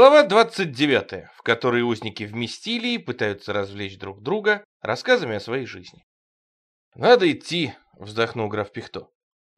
Глава 29, в которой узники вместили и пытаются развлечь друг друга рассказами о своей жизни. «Надо идти», — вздохнул граф Пихто.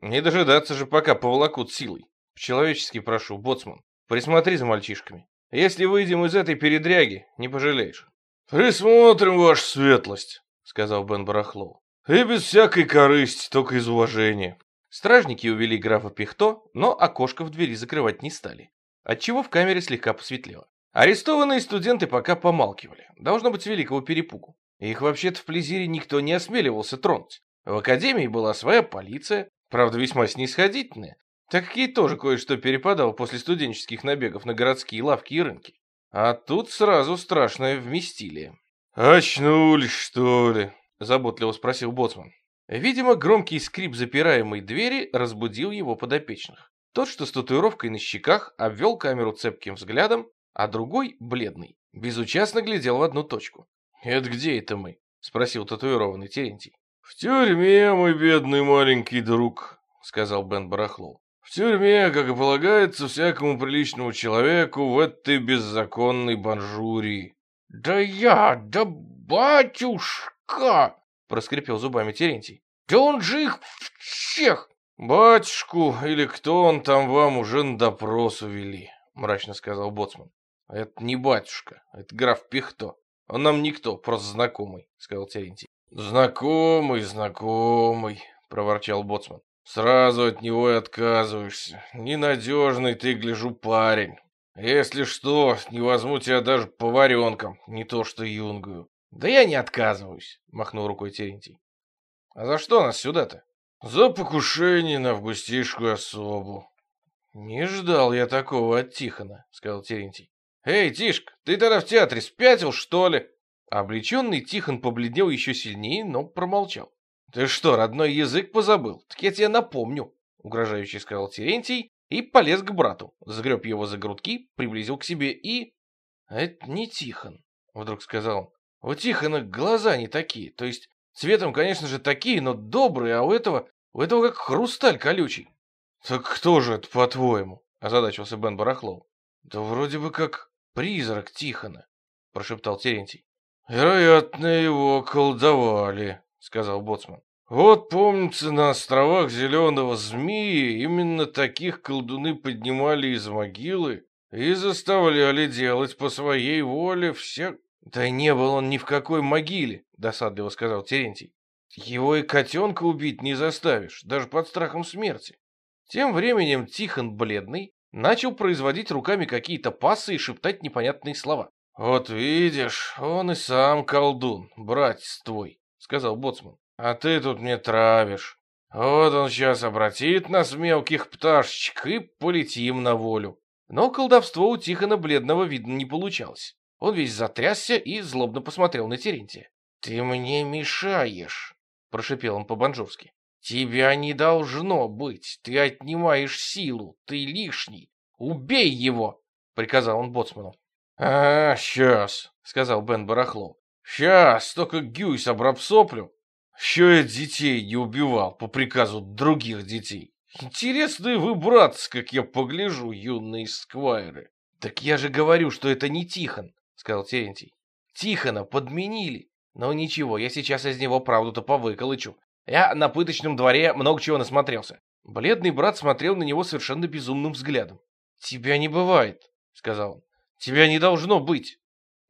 «Не дожидаться же, пока поволокут силой. Человечески прошу, боцман, присмотри за мальчишками. Если выйдем из этой передряги, не пожалеешь». «Присмотрим, ваша светлость», — сказал Бен Барахлов. «И без всякой корысти, только из уважения». Стражники увели графа Пихто, но окошко в двери закрывать не стали отчего в камере слегка посветлело. Арестованные студенты пока помалкивали, должно быть, великого перепугу. Их вообще-то в Плезире никто не осмеливался тронуть. В академии была своя полиция, правда весьма снисходительная, так ей тоже кое-что перепадало после студенческих набегов на городские лавки и рынки. А тут сразу страшное вместилие. «Очнулись, что ли?» – заботливо спросил Боцман. Видимо, громкий скрип запираемой двери разбудил его подопечных. Тот, что с татуировкой на щеках, обвел камеру цепким взглядом, а другой, бледный, безучастно глядел в одну точку. «Это где это мы?» — спросил татуированный Терентий. «В тюрьме, мой бедный маленький друг», — сказал Бен Барахлов. «В тюрьме, как и полагается всякому приличному человеку в этой беззаконной банжурии». «Да я, да батюшка!» — проскрипел зубами Терентий. «Да он же их всех «Батюшку или кто он там вам уже на допрос увели», — мрачно сказал Боцман. «Это не батюшка, это граф Пихто. Он нам никто, просто знакомый», — сказал Терентий. «Знакомый, знакомый», — проворчал Боцман. «Сразу от него и отказываешься. Ненадежный ты, гляжу, парень. Если что, не возьму тебя даже поваренком, не то что юнгую». «Да я не отказываюсь», — махнул рукой Терентий. «А за что нас сюда-то?» За покушение на августейшую особу. Не ждал я такого от Тихона, сказал Терентий. Эй, Тишка, ты тогда в театре спятил, что ли? Облеченный Тихон побледнел еще сильнее, но промолчал. Ты что, родной язык позабыл? Так я тебе напомню, угрожающе сказал Терентий и полез к брату, загреб его за грудки, приблизил к себе и... Это не Тихон, вдруг сказал он. У Тихона глаза не такие, то есть Цветом, конечно же, такие, но добрые, а у этого, у этого как хрусталь колючий. Так кто же это, по-твоему? Озадачился Бен Барахлов. Да вроде бы как призрак Тихона, прошептал Терентий. Вероятно, его колдовали, сказал Боцман. Вот, помнится, на островах Зеленого Змеи именно таких колдуны поднимали из могилы и заставляли делать по своей воле всех... Да не был он ни в какой могиле, досадливо сказал Терентий. Его и котенка убить не заставишь, даже под страхом смерти. Тем временем Тихон бледный начал производить руками какие-то пассы и шептать непонятные слова. «Вот видишь, он и сам колдун, братец твой», — сказал Боцман. «А ты тут мне травишь. Вот он сейчас обратит нас мелких пташечек и полетим на волю». Но колдовство у Тихона бледного видно не получалось. Он весь затрясся и злобно посмотрел на Терентия. «Ты мне мешаешь», — прошипел он по-банжовски. «Тебя не должно быть. Ты отнимаешь силу. Ты лишний. Убей его!» — приказал он боцману. «А, сейчас», — сказал Бен Барахлов. «Сейчас, только Гюйс обрабсоплю. Еще я детей не убивал по приказу других детей. Интересные вы, братцы, как я погляжу, юные сквайры». «Так я же говорю, что это не Тихон», — сказал Терентий. «Тихона подменили. Но ничего, я сейчас из него правду-то повыколычу. Я на пыточном дворе много чего насмотрелся. Бледный брат смотрел на него совершенно безумным взглядом. «Тебя не бывает», — сказал он. «Тебя не должно быть».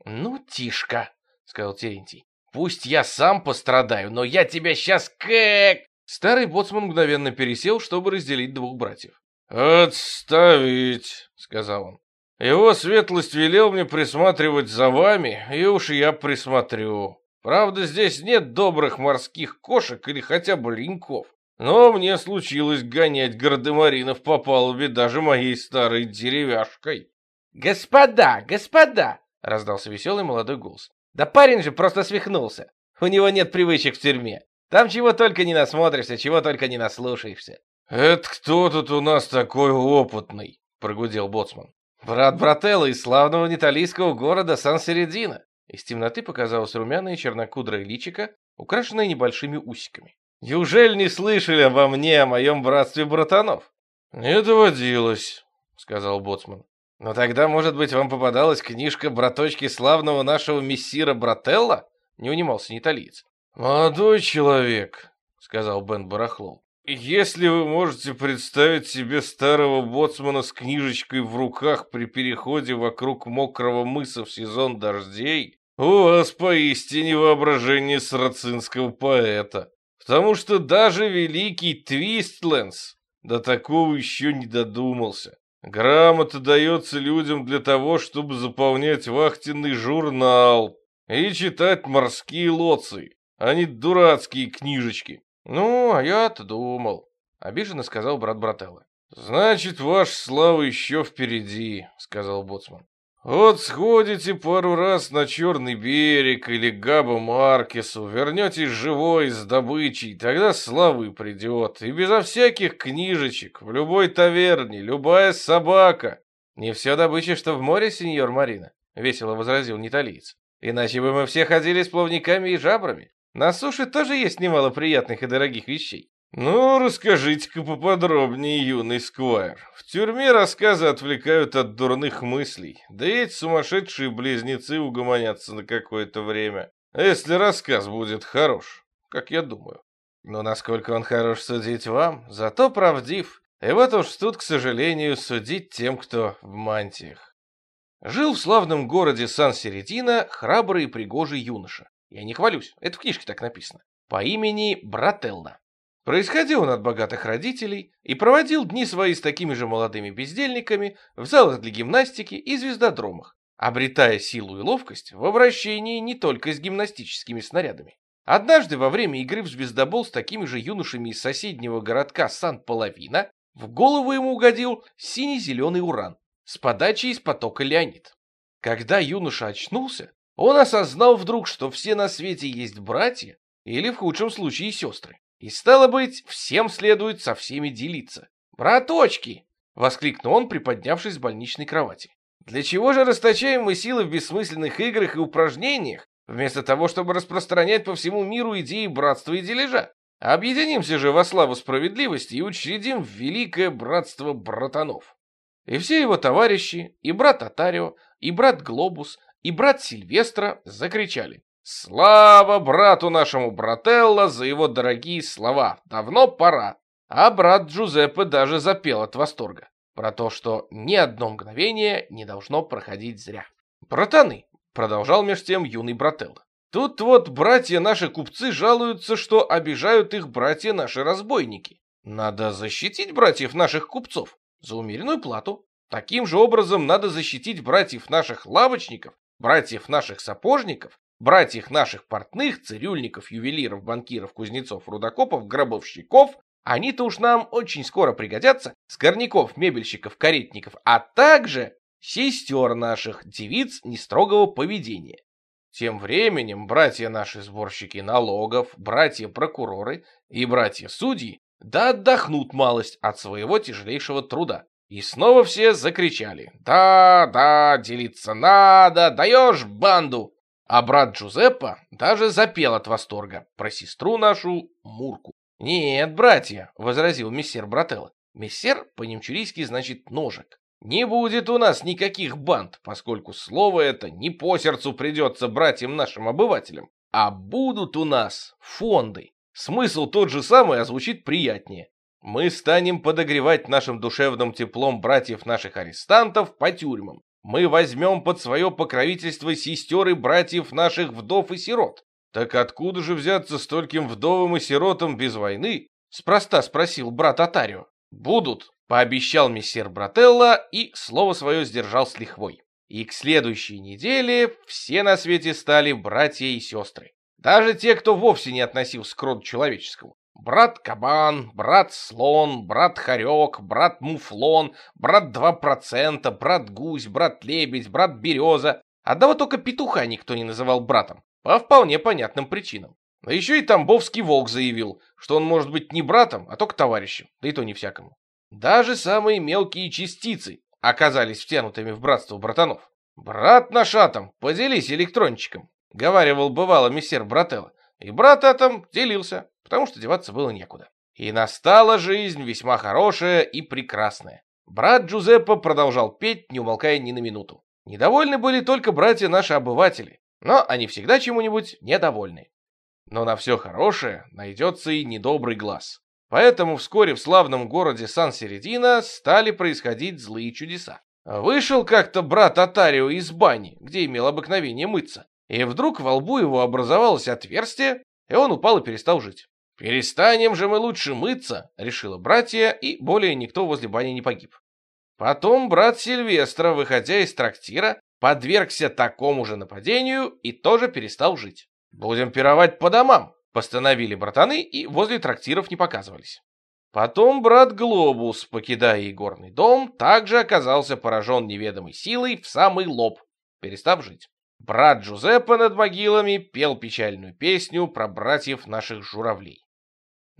«Ну, Тишка», — сказал Терентий. «Пусть я сам пострадаю, но я тебя сейчас как...» Старый боцман мгновенно пересел, чтобы разделить двух братьев. «Отставить», — сказал он. «Его светлость велел мне присматривать за вами, и уж я присмотрю. Правда, здесь нет добрых морских кошек или хотя бы линьков. Но мне случилось гонять гардемаринов по палубе даже моей старой деревяшкой. «Господа, господа!» — раздался веселый молодой голос. «Да парень же просто свихнулся. У него нет привычек в тюрьме. Там чего только не насмотришься, чего только не наслушаешься». «Это кто тут у нас такой опытный?» — прогудел боцман. Брат Брателло из славного неталийского города Сан-Середино. Из темноты показалось румяное чернокудрое личико, украшенное небольшими усиками. Неужели не слышали обо мне, о моем братстве братанов? Не доводилось, сказал Боцман. Но тогда, может быть, вам попадалась книжка браточки славного нашего мессира Брателла? Не унимался неталиец. Молодой человек, сказал Бен Барахлов. Если вы можете представить себе старого боцмана с книжечкой в руках при переходе вокруг мокрого мыса в сезон дождей, у вас поистине воображение сарацинского поэта. Потому что даже великий Твистленс до такого еще не додумался. Грамота дается людям для того, чтобы заполнять вахтенный журнал и читать морские лоции, а не дурацкие книжечки. «Ну, а я-то думал», — обиженно сказал брат Брателло. «Значит, ваша слава еще впереди», — сказал Боцман. «Вот сходите пару раз на Черный берег или Габа Маркесу, вернетесь живой с добычей, тогда славы придет, и безо всяких книжечек, в любой таверне, любая собака». «Не все добыча, что в море, сеньор Марина», — весело возразил неталиец. «Иначе бы мы все ходили с плавниками и жабрами. На суше тоже есть немало приятных и дорогих вещей. Ну, расскажите-ка поподробнее, юный сквайр. В тюрьме рассказы отвлекают от дурных мыслей, да эти сумасшедшие близнецы угомонятся на какое-то время. А если рассказ будет хорош, как я думаю. Но насколько он хорош судить вам, зато правдив. И вот уж тут, к сожалению, судить тем, кто в мантиях. Жил в славном городе Сан-Середина храбрый и пригожий юноша. Я не хвалюсь, это в книжке так написано. По имени Брателла. Происходил он от богатых родителей и проводил дни свои с такими же молодыми бездельниками в залах для гимнастики и звездодромах, обретая силу и ловкость в обращении не только с гимнастическими снарядами. Однажды во время игры в звездобол с такими же юношами из соседнего городка Сан-Половина в голову ему угодил синий-зеленый уран с подачей из потока Леонид. Когда юноша очнулся, он осознал вдруг, что все на свете есть братья, или в худшем случае сестры. И стало быть, всем следует со всеми делиться. «Браточки!» — воскликнул он, приподнявшись с больничной кровати. «Для чего же расточаем мы силы в бессмысленных играх и упражнениях, вместо того, чтобы распространять по всему миру идеи братства и дележа? Объединимся же во славу справедливости и учредим великое братство братанов». И все его товарищи, и брат Атарио, и брат Глобус, и брат Сильвестра закричали «Слава брату нашему Брателло за его дорогие слова! Давно пора!» А брат Джузеппе даже запел от восторга про то, что ни одно мгновение не должно проходить зря. «Братаны!» — продолжал меж тем юный Брателло. «Тут вот братья наши купцы жалуются, что обижают их братья наши разбойники. Надо защитить братьев наших купцов за умеренную плату. Таким же образом надо защитить братьев наших лавочников братьев наших сапожников, братьев наших портных, цирюльников, ювелиров, банкиров, кузнецов, рудокопов, гробовщиков, они-то уж нам очень скоро пригодятся, скорняков, мебельщиков, каретников, а также сестер наших, девиц нестрогого поведения. Тем временем братья наши сборщики налогов, братья-прокуроры и братья-судьи да отдохнут малость от своего тяжелейшего труда. И снова все закричали «Да, да, делиться надо, даешь банду!» А брат Джузеппо даже запел от восторга про сестру нашу Мурку. «Нет, братья», — возразил мессер Брателло. «Мессер по-немчурийски значит ножик. Не будет у нас никаких банд, поскольку слово это не по сердцу придется братьям нашим обывателям, а будут у нас фонды. Смысл тот же самый, а звучит приятнее. Мы станем подогревать нашим душевным теплом братьев наших арестантов по тюрьмам. Мы возьмем под свое покровительство сестер и братьев наших вдов и сирот. Так откуда же взяться стольким вдовам и сиротам без войны? Спроста спросил брат Атарио. Будут, пообещал мессер Брателло и слово свое сдержал с лихвой. И к следующей неделе все на свете стали братья и сестры. Даже те, кто вовсе не относился к роду человеческому. Брат-кабан, брат-слон, брат-хорек, брат-муфлон, брат-два процента, брат-гусь, брат-лебедь, брат-береза. Одного только петуха никто не называл братом, по вполне понятным причинам. А еще и Тамбовский волк заявил, что он может быть не братом, а только товарищем, да и то не всякому. Даже самые мелкие частицы, оказались втянутыми в братство братанов. «Брат наш Атом, поделись электрончиком», — говаривал бывало мессер Брателло. И брат Атом делился, потому что деваться было некуда. И настала жизнь весьма хорошая и прекрасная. Брат Джузеппе продолжал петь, не умолкая ни на минуту. Недовольны были только братья наши обыватели, но они всегда чему-нибудь недовольны. Но на все хорошее найдется и недобрый глаз. Поэтому вскоре в славном городе Сан-Середина стали происходить злые чудеса. Вышел как-то брат Атарио из бани, где имел обыкновение мыться, и вдруг во лбу его образовалось отверстие, и он упал и перестал жить. «Перестанем же мы лучше мыться», — решила братья, и более никто возле бани не погиб. Потом брат Сильвестра, выходя из трактира, подвергся такому же нападению и тоже перестал жить. «Будем пировать по домам», — постановили братаны и возле трактиров не показывались. Потом брат Глобус, покидая игорный дом, также оказался поражен неведомой силой в самый лоб, перестав жить. Брат Джузеппе над могилами пел печальную песню про братьев наших журавлей.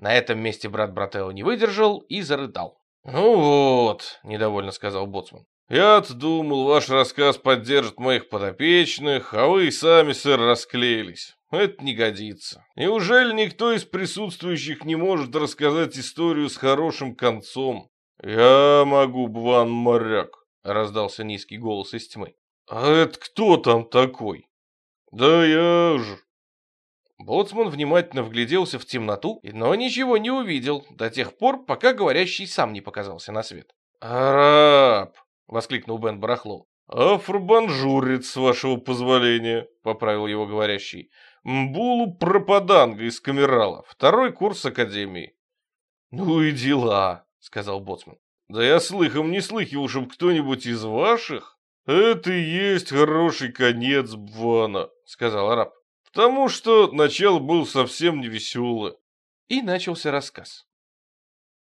На этом месте брат Брателло не выдержал и зарыдал. «Ну вот», — недовольно сказал Боцман, — «я-то думал, ваш рассказ поддержит моих подопечных, а вы и сами, сэр, расклеились. Это не годится. Неужели никто из присутствующих не может рассказать историю с хорошим концом? Я могу, Бван Моряк», — раздался низкий голос из тьмы. «А это кто там такой?» «Да я ж...» Боцман внимательно вгляделся в темноту, но ничего не увидел до тех пор, пока говорящий сам не показался на свет. «Араб!» — воскликнул Бен Барахлов. «Афробанжурец, с вашего позволения», — поправил его говорящий. «Мбулу Пропаданга из Камерала, второй курс Академии». «Ну и дела», — сказал Боцман. «Да я слыхом не слыхивал, чтоб кто-нибудь из ваших...» «Это и есть хороший конец Бвана», — сказал араб. «Потому что начало было совсем не веселое». И начался рассказ.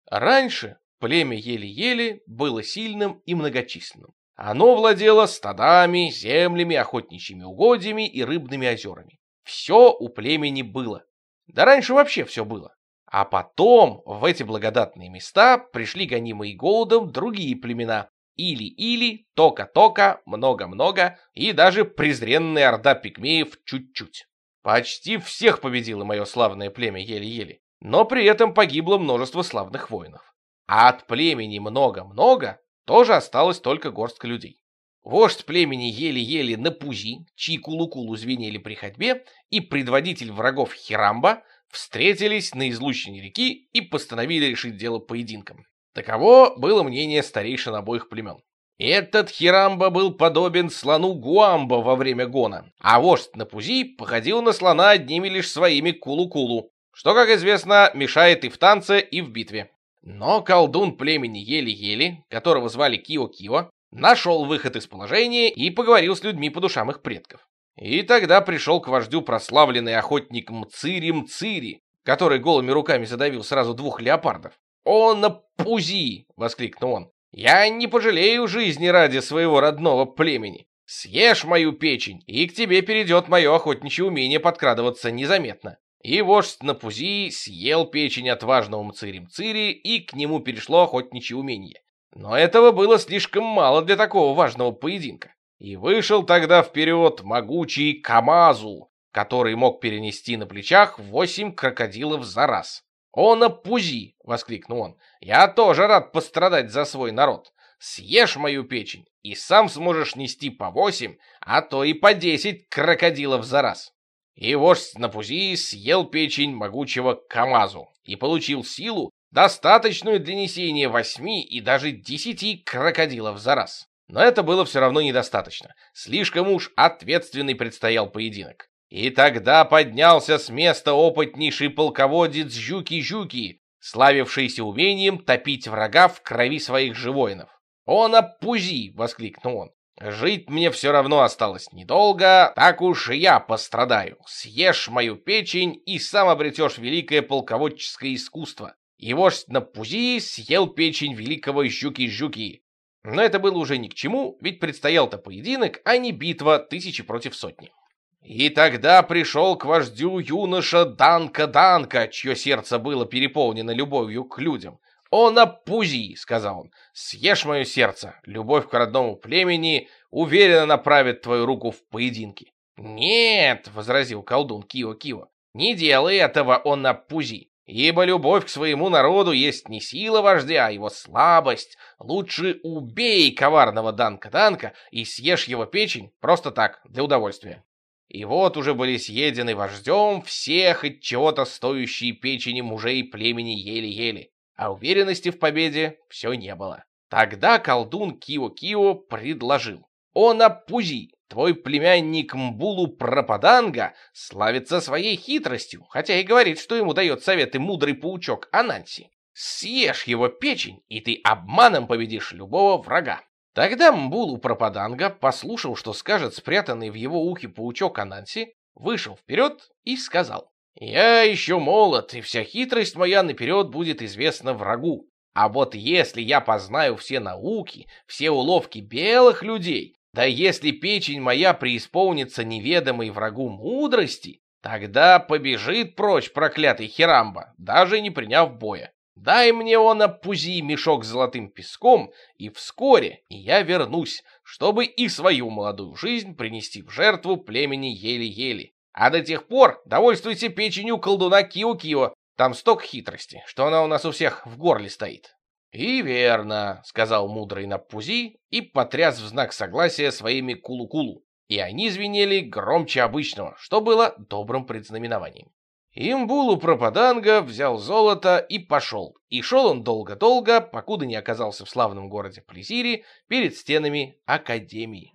Раньше племя еле-еле было сильным и многочисленным. Оно владело стадами, землями, охотничьими угодьями и рыбными озерами. Все у племени было. Да раньше вообще все было. А потом в эти благодатные места пришли гонимые голодом другие племена, или-или, тока-тока, много-много и даже презренная орда пигмеев чуть-чуть. Почти всех победило мое славное племя еле-еле, но при этом погибло множество славных воинов. А от племени много-много тоже осталось только горстка людей. Вождь племени еле-еле Напузи, чьи кулу-кулу звенели при ходьбе, и предводитель врагов Хирамба встретились на излучине реки и постановили решить дело поединком. Таково было мнение старейшин обоих племен. Этот Хирамба был подобен слону Гуамба во время гона, а вождь Напузи походил на слона одними лишь своими кулу-кулу, что, как известно, мешает и в танце, и в битве. Но колдун племени Ели-Ели, которого звали Кио-Кио, нашел выход из положения и поговорил с людьми по душам их предков. И тогда пришел к вождю прославленный охотник Мцири Мцири, который голыми руками задавил сразу двух леопардов. «О, напузи!» — воскликнул он. «Я не пожалею жизни ради своего родного племени. Съешь мою печень, и к тебе перейдет мое охотничье умение подкрадываться незаметно». И вождь Напузи съел печень отважного Мцири-Мцири, и к нему перешло охотничье умение. Но этого было слишком мало для такого важного поединка. И вышел тогда вперед могучий Камазу, который мог перенести на плечах восемь крокодилов за раз. «О, напузи!» — воскликнул он. «Я тоже рад пострадать за свой народ. Съешь мою печень, и сам сможешь нести по восемь, а то и по десять крокодилов за раз». И вождь Напузи съел печень могучего Камазу и получил силу, достаточную для несения восьми и даже десяти крокодилов за раз. Но это было все равно недостаточно. Слишком уж ответственный предстоял поединок. И тогда поднялся с места опытнейший полководец Жуки-Жуки, славившийся умением топить врага в крови своих же воинов. «Он опузи!» — воскликнул он. «Жить мне все равно осталось недолго, так уж и я пострадаю. Съешь мою печень и сам обретешь великое полководческое искусство». И вождь Напузи съел печень великого Жуки-Жуки. Но это было уже ни к чему, ведь предстоял-то поединок, а не битва тысячи против сотни. И тогда пришел к вождю юноша Данка Данка, чье сердце было переполнено любовью к людям. «О, напузи!» — сказал он. «Съешь мое сердце. Любовь к родному племени уверенно направит твою руку в поединке». «Нет!» — возразил колдун Кио-Кио. «Не делай этого, о, напузи! Ибо любовь к своему народу есть не сила вождя, а его слабость. Лучше убей коварного Данка-Данка и съешь его печень просто так, для удовольствия. И вот уже были съедены вождем всех от чего-то стоящие печени мужей племени еле-еле, а уверенности в победе все не было. Тогда колдун Кио-Кио предложил. «О, Напузи, твой племянник Мбулу Пропаданга славится своей хитростью, хотя и говорит, что ему дает советы мудрый паучок Ананси. Съешь его печень, и ты обманом победишь любого врага. Тогда Мбулу Пропаданга послушал, что скажет спрятанный в его ухе паучок Ананси, вышел вперед и сказал, «Я еще молод, и вся хитрость моя наперед будет известна врагу. А вот если я познаю все науки, все уловки белых людей, да если печень моя преисполнится неведомой врагу мудрости, тогда побежит прочь проклятый Хирамба, даже не приняв боя. Дай мне он опузи мешок с золотым песком, и вскоре я вернусь, чтобы и свою молодую жизнь принести в жертву племени еле-еле. А до тех пор довольствуйся печенью колдуна Кио-Кио, там сток хитрости, что она у нас у всех в горле стоит. «И верно», — сказал мудрый Напузи и потряс в знак согласия своими кулу-кулу. И они звенели громче обычного, что было добрым предзнаменованием. Имбулу Пропаданга взял золото и пошел. И шел он долго-долго, покуда не оказался в славном городе Плезире перед стенами Академии.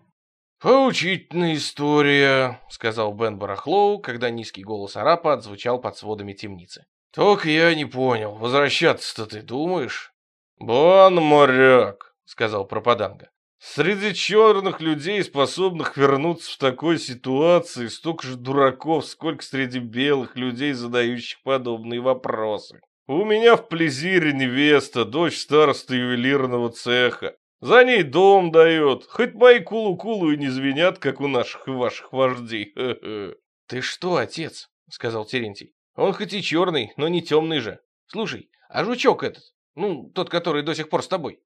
«Поучительная история», — сказал Бен Барахлоу, когда низкий голос арапа отзвучал под сводами темницы. «Только я не понял, возвращаться-то ты думаешь?» «Бан моряк», — сказал Пропаданга. Среди черных людей, способных вернуться в такой ситуации, столько же дураков, сколько среди белых людей, задающих подобные вопросы. У меня в Плезире невеста, дочь староста ювелирного цеха. За ней дом дает, хоть мои кулу-кулу и не звенят, как у наших и ваших вождей. Ты что, отец? Сказал Терентий. Он хоть и черный, но не темный же. Слушай, а жучок этот, ну, тот, который до сих пор с тобой,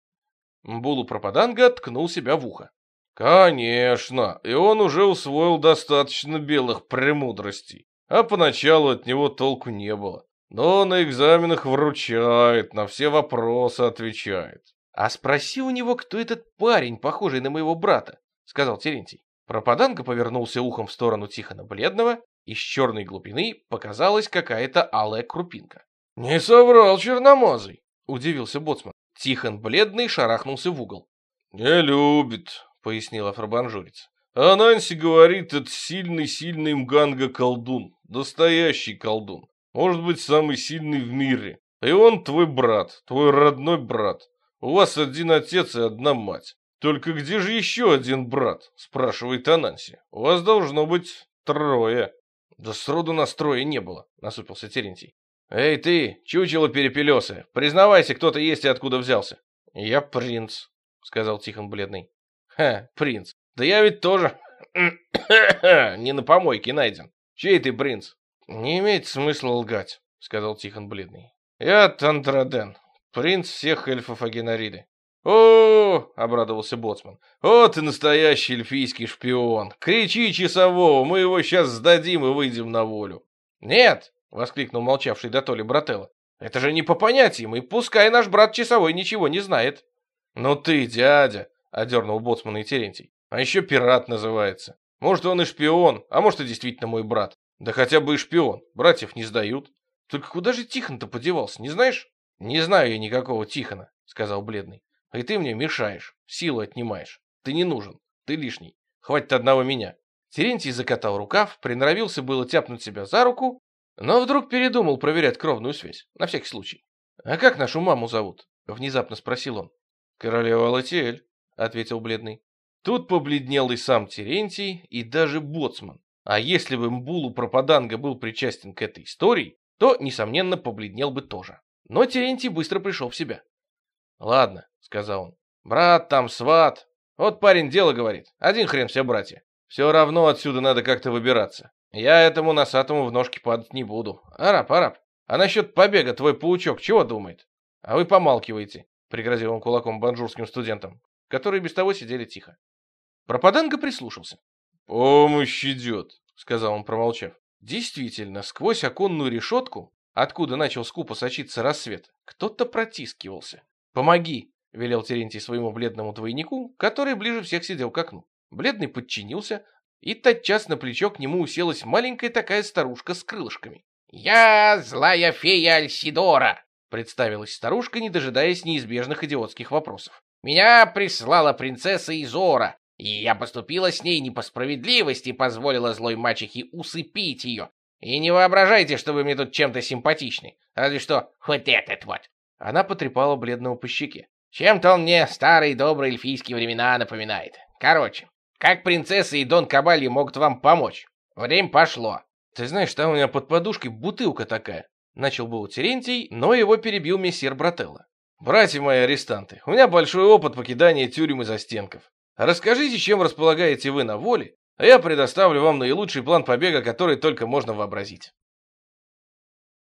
Булу Пропаданга ткнул себя в ухо. «Конечно, и он уже усвоил достаточно белых премудростей, а поначалу от него толку не было. Но на экзаменах вручает, на все вопросы отвечает». «А спроси у него, кто этот парень, похожий на моего брата», — сказал Терентий. Пропаданга повернулся ухом в сторону Тихона Бледного, из черной глубины показалась какая-то алая крупинка. «Не соврал черномазый», — удивился Боцман. Тихон, бледный, шарахнулся в угол. «Не любит», — пояснил афробанжурец. «А Нанси говорит, это сильный-сильный мганга-колдун, настоящий колдун, может быть, самый сильный в мире. И он твой брат, твой родной брат. У вас один отец и одна мать. Только где же еще один брат?» — спрашивает Ананси. «У вас должно быть трое». «Да сроду нас трое не было», — насупился Терентий. «Эй ты, чучело перепелесы, признавайся, кто ты есть и откуда взялся». «Я принц», — сказал Тихон бледный. «Ха, принц, да я ведь тоже не на помойке найден. Чей ты принц?» «Не имеет смысла лгать», — сказал Тихон бледный. «Я Тандраден, принц всех эльфов Агенариды». «О, — обрадовался Боцман, — о, ты настоящий эльфийский шпион! Кричи часового, мы его сейчас сдадим и выйдем на волю!» «Нет, воскликнул молчавший до толи брателло. «Это же не по понятиям, и пускай наш брат часовой ничего не знает». «Ну ты, дядя!» — одернул боцман и Терентий. «А еще пират называется. Может, он и шпион, а может, и действительно мой брат. Да хотя бы и шпион, братьев не сдают. Только куда же Тихон-то подевался, не знаешь?» «Не знаю я никакого Тихона», — сказал бледный. «И ты мне мешаешь, силу отнимаешь. Ты не нужен, ты лишний. Хватит одного меня». Терентий закатал рукав, приноровился было тяпнуть себя за руку, но вдруг передумал проверять кровную связь, на всякий случай. «А как нашу маму зовут?» — внезапно спросил он. «Королева Латиэль», — ответил бледный. Тут побледнел и сам Терентий, и даже Боцман. А если бы Мбулу Пропаданга был причастен к этой истории, то, несомненно, побледнел бы тоже. Но Терентий быстро пришел в себя. «Ладно», — сказал он, — «брат там, сват. Вот парень дело говорит, один хрен все братья. Все равно отсюда надо как-то выбираться. Я этому носатому в ножки падать не буду. Араб, араб, а насчет побега твой паучок чего думает? А вы помалкиваете, пригрозил он кулаком банжурским студентам, которые без того сидели тихо. Пропаданга прислушался. «Помощь идет», — сказал он, промолчав. Действительно, сквозь оконную решетку, откуда начал скупо сочиться рассвет, кто-то протискивался. «Помоги!» — велел Терентий своему бледному двойнику, который ближе всех сидел к окну. Бледный подчинился, и тотчас на плечо к нему уселась маленькая такая старушка с крылышками. «Я злая фея Альсидора», — представилась старушка, не дожидаясь неизбежных идиотских вопросов. «Меня прислала принцесса Изора, и я поступила с ней не по справедливости позволила злой мачехе усыпить ее. И не воображайте, что вы мне тут чем-то симпатичны. Разве что хоть этот вот. Она потрепала бледного по щеке. Чем-то он мне старые добрые эльфийские времена напоминает. Короче, как принцесса и Дон Кабальи могут вам помочь? Время пошло. Ты знаешь, там у меня под подушкой бутылка такая. Начал был Терентий, но его перебил мессир Брателло. Братья мои арестанты, у меня большой опыт покидания тюрем и застенков. Расскажите, чем располагаете вы на воле, а я предоставлю вам наилучший план побега, который только можно вообразить.